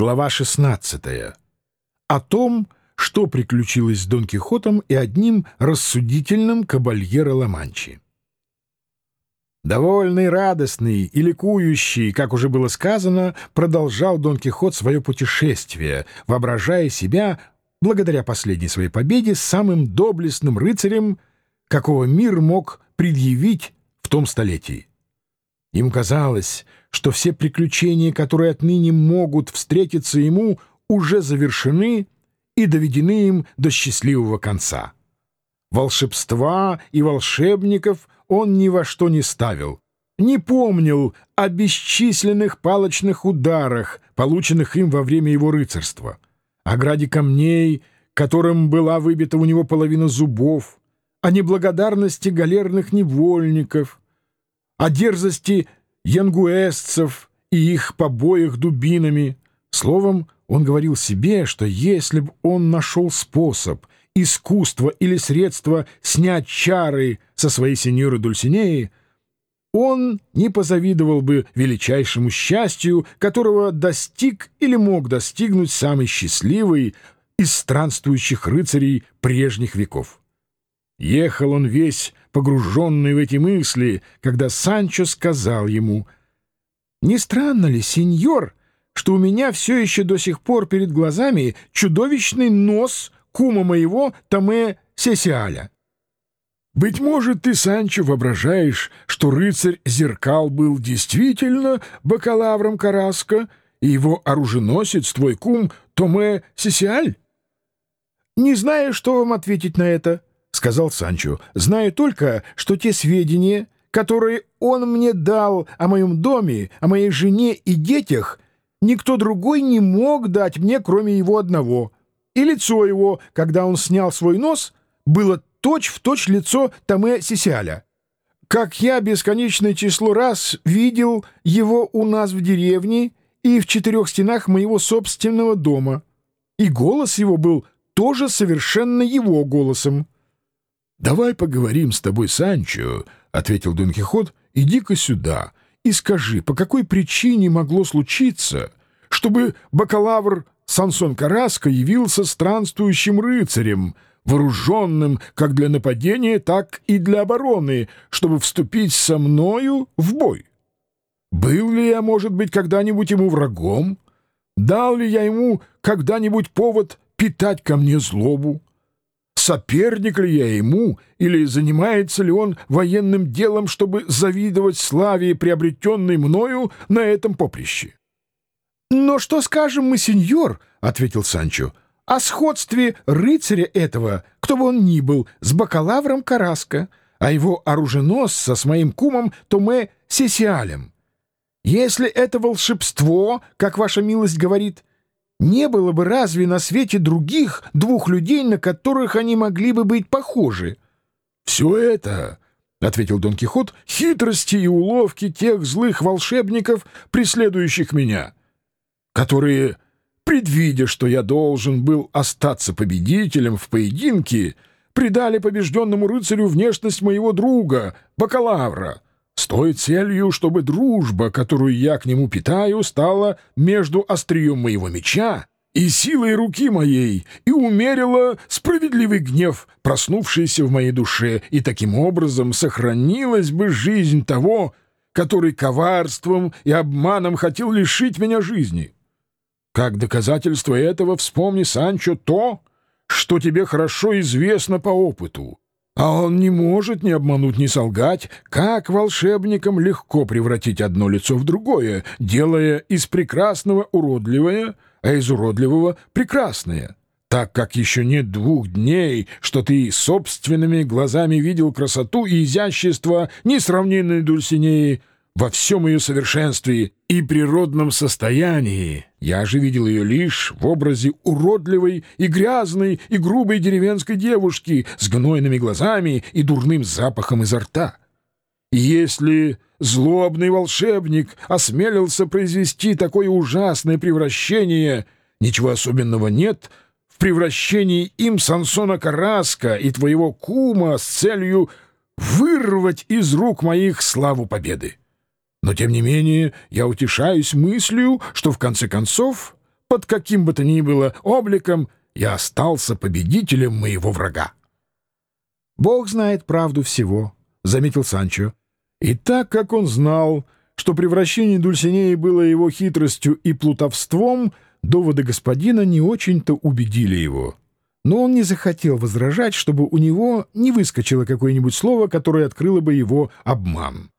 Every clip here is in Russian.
Глава 16. О том, что приключилось с Дон Кихотом и одним рассудительным кабальеро Ла-Манчи. Довольный, радостный и ликующий, как уже было сказано, продолжал Дон Кихот свое путешествие, воображая себя, благодаря последней своей победе, самым доблестным рыцарем, какого мир мог предъявить в том столетии. Ему казалось, что все приключения, которые отныне могут встретиться ему, уже завершены и доведены им до счастливого конца. Волшебства и волшебников он ни во что не ставил, не помнил о бесчисленных палочных ударах, полученных им во время его рыцарства, о граде камней, которым была выбита у него половина зубов, о неблагодарности галерных невольников, о дерзости янгуэсцев и их побоях дубинами. Словом, он говорил себе, что если бы он нашел способ, искусство или средство снять чары со своей сеньоры Дульсинеи, он не позавидовал бы величайшему счастью, которого достиг или мог достигнуть самый счастливый из странствующих рыцарей прежних веков. Ехал он весь погруженный в эти мысли, когда Санчо сказал ему, «Не странно ли, сеньор, что у меня все еще до сих пор перед глазами чудовищный нос кума моего Томе Сесиаля?» «Быть может, ты, Санчо, воображаешь, что рыцарь Зеркал был действительно бакалавром Караска, и его оруженосец, твой кум, Томе Сесиаль?» «Не знаю, что вам ответить на это», — сказал Санчо. «Знаю только, что те сведения, которые он мне дал о моем доме, о моей жене и детях, никто другой не мог дать мне, кроме его одного. И лицо его, когда он снял свой нос, было точь-в-точь точь лицо Томе Сисяля. Как я бесконечное число раз видел его у нас в деревне и в четырех стенах моего собственного дома. И голос его был тоже совершенно его голосом. «Давай поговорим с тобой, Санчо», — ответил Дон Кихот, — «иди-ка сюда и скажи, по какой причине могло случиться, чтобы бакалавр Сансон Караско явился странствующим рыцарем, вооруженным как для нападения, так и для обороны, чтобы вступить со мною в бой? Был ли я, может быть, когда-нибудь ему врагом? Дал ли я ему когда-нибудь повод питать ко мне злобу? Соперник ли я ему, или занимается ли он военным делом, чтобы завидовать славе, приобретенной мною на этом поприще. — Но что скажем мы, сеньор, — ответил Санчо, — о сходстве рыцаря этого, кто бы он ни был, с бакалавром Караска, а его оруженосца с моим кумом Томе Сесиалем. Если это волшебство, как ваша милость говорит, — не было бы разве на свете других двух людей, на которых они могли бы быть похожи? — Все это, — ответил Дон Кихот, — хитрости и уловки тех злых волшебников, преследующих меня, которые, предвидя, что я должен был остаться победителем в поединке, придали побежденному рыцарю внешность моего друга, бакалавра, с той целью, чтобы дружба, которую я к нему питаю, стала между острием моего меча и силой руки моей, и умерила справедливый гнев, проснувшийся в моей душе, и таким образом сохранилась бы жизнь того, который коварством и обманом хотел лишить меня жизни. Как доказательство этого вспомни, Санчо, то, что тебе хорошо известно по опыту. А он не может ни обмануть, ни солгать, как волшебникам легко превратить одно лицо в другое, делая из прекрасного уродливое, а из уродливого прекрасное. Так как еще нет двух дней, что ты собственными глазами видел красоту и изящество несравненной Дульсинеи, во всем ее совершенстве и природном состоянии. Я же видел ее лишь в образе уродливой и грязной и грубой деревенской девушки с гнойными глазами и дурным запахом изо рта. И если злобный волшебник осмелился произвести такое ужасное превращение, ничего особенного нет в превращении им Сансона Караска и твоего кума с целью вырвать из рук моих славу победы. Но, тем не менее, я утешаюсь мыслью, что, в конце концов, под каким бы то ни было обликом, я остался победителем моего врага. «Бог знает правду всего», — заметил Санчо. И так как он знал, что превращение Дульсинеи было его хитростью и плутовством, доводы господина не очень-то убедили его. Но он не захотел возражать, чтобы у него не выскочило какое-нибудь слово, которое открыло бы его обман.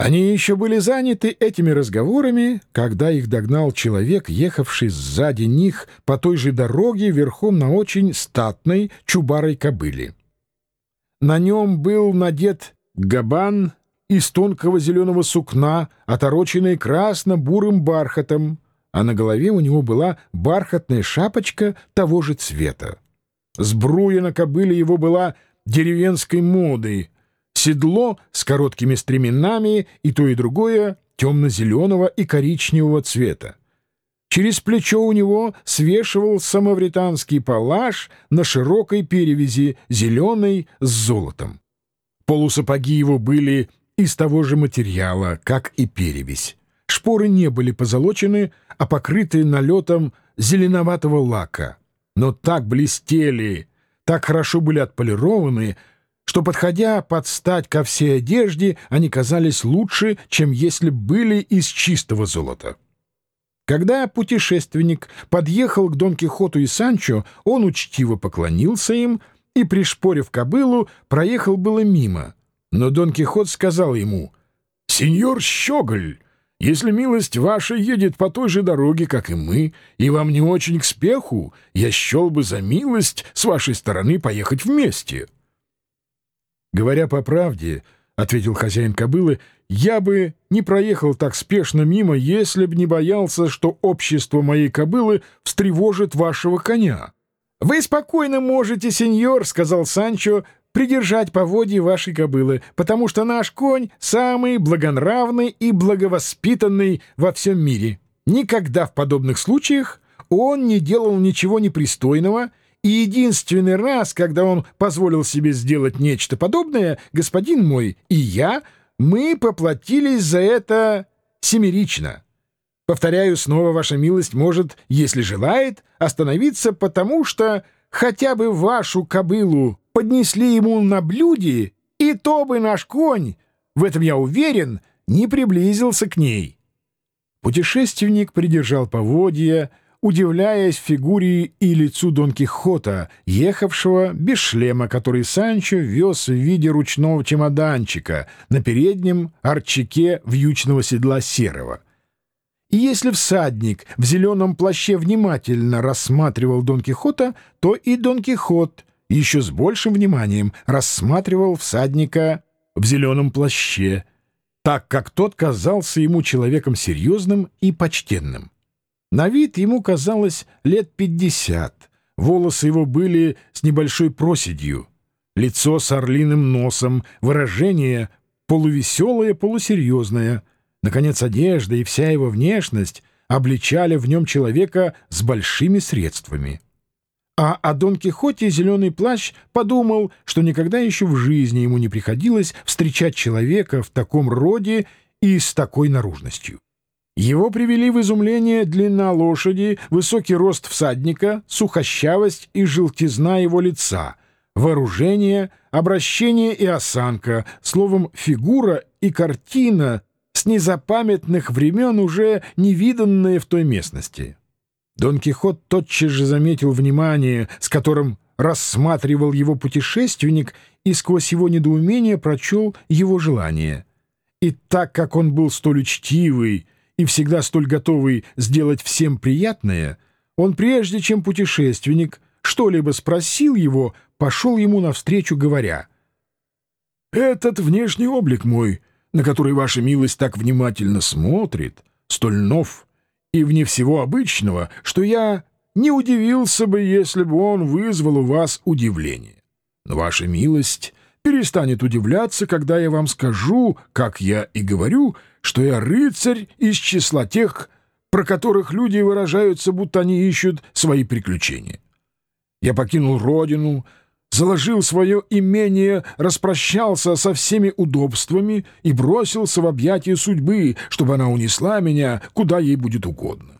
Они еще были заняты этими разговорами, когда их догнал человек, ехавший сзади них по той же дороге верхом на очень статной чубарой кобыле. На нем был надет габан из тонкого зеленого сукна, отороченный красно-бурым бархатом, а на голове у него была бархатная шапочка того же цвета. Сбруя на кобыле его была деревенской модой — седло с короткими стременами и то и другое темно-зеленого и коричневого цвета. Через плечо у него свешивался мавританский палаш на широкой перевязи, зеленой с золотом. Полусапоги его были из того же материала, как и перевязь. Шпоры не были позолочены, а покрыты налетом зеленоватого лака. Но так блестели, так хорошо были отполированы, что, подходя под стать ко всей одежде, они казались лучше, чем если были из чистого золота. Когда путешественник подъехал к Дон Кихоту и Санчо, он учтиво поклонился им и, пришпорив кобылу, проехал было мимо. Но Дон Кихот сказал ему, «Сеньор Щеголь, если милость ваша едет по той же дороге, как и мы, и вам не очень к спеху, я счел бы за милость с вашей стороны поехать вместе». «Говоря по правде, — ответил хозяин кобылы, — я бы не проехал так спешно мимо, если б не боялся, что общество моей кобылы встревожит вашего коня». «Вы спокойно можете, сеньор, — сказал Санчо, — придержать поводье вашей кобылы, потому что наш конь самый благонравный и благовоспитанный во всем мире. Никогда в подобных случаях он не делал ничего непристойного и единственный раз, когда он позволил себе сделать нечто подобное, господин мой и я, мы поплатились за это семерично. Повторяю снова, ваша милость может, если желает, остановиться, потому что хотя бы вашу кобылу поднесли ему на блюде, и то бы наш конь, в этом я уверен, не приблизился к ней. Путешественник придержал поводья, удивляясь фигуре и лицу Дон Кихота, ехавшего без шлема, который Санчо вез в виде ручного чемоданчика на переднем арчаке вьючного седла серого. И если всадник в зеленом плаще внимательно рассматривал Дон Кихота, то и Дон Кихот еще с большим вниманием рассматривал всадника в зеленом плаще, так как тот казался ему человеком серьезным и почтенным. На вид ему казалось лет пятьдесят. Волосы его были с небольшой проседью, лицо с орлиным носом, выражение полувеселое, полусерьезное. Наконец, одежда и вся его внешность обличали в нем человека с большими средствами. А о Дон Кихоте зеленый плащ подумал, что никогда еще в жизни ему не приходилось встречать человека в таком роде и с такой наружностью. Его привели в изумление длина лошади, высокий рост всадника, сухощавость и желтизна его лица, вооружение, обращение и осанка, словом, фигура и картина с незапамятных времен уже невиданные в той местности. Дон Кихот тотчас же заметил внимание, с которым рассматривал его путешественник, и сквозь его недоумение прочел его желание. И так как он был столь учтивый, и всегда столь готовый сделать всем приятное, он прежде чем путешественник что-либо спросил его, пошел ему навстречу, говоря, «Этот внешний облик мой, на который ваша милость так внимательно смотрит, столь нов и вне всего обычного, что я не удивился бы, если бы он вызвал у вас удивление. Но ваша милость перестанет удивляться, когда я вам скажу, как я и говорю, что я рыцарь из числа тех, про которых люди выражаются, будто они ищут свои приключения. Я покинул родину, заложил свое имение, распрощался со всеми удобствами и бросился в объятия судьбы, чтобы она унесла меня, куда ей будет угодно.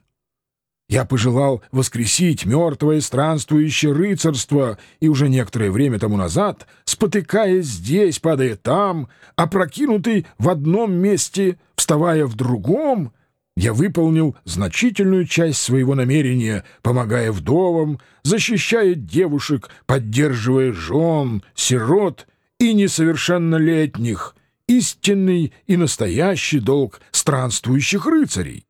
Я пожелал воскресить мертвое странствующее рыцарство, и уже некоторое время тому назад, спотыкаясь здесь, падая там, опрокинутый в одном месте, вставая в другом, я выполнил значительную часть своего намерения, помогая вдовам, защищая девушек, поддерживая жен, сирот и несовершеннолетних, истинный и настоящий долг странствующих рыцарей.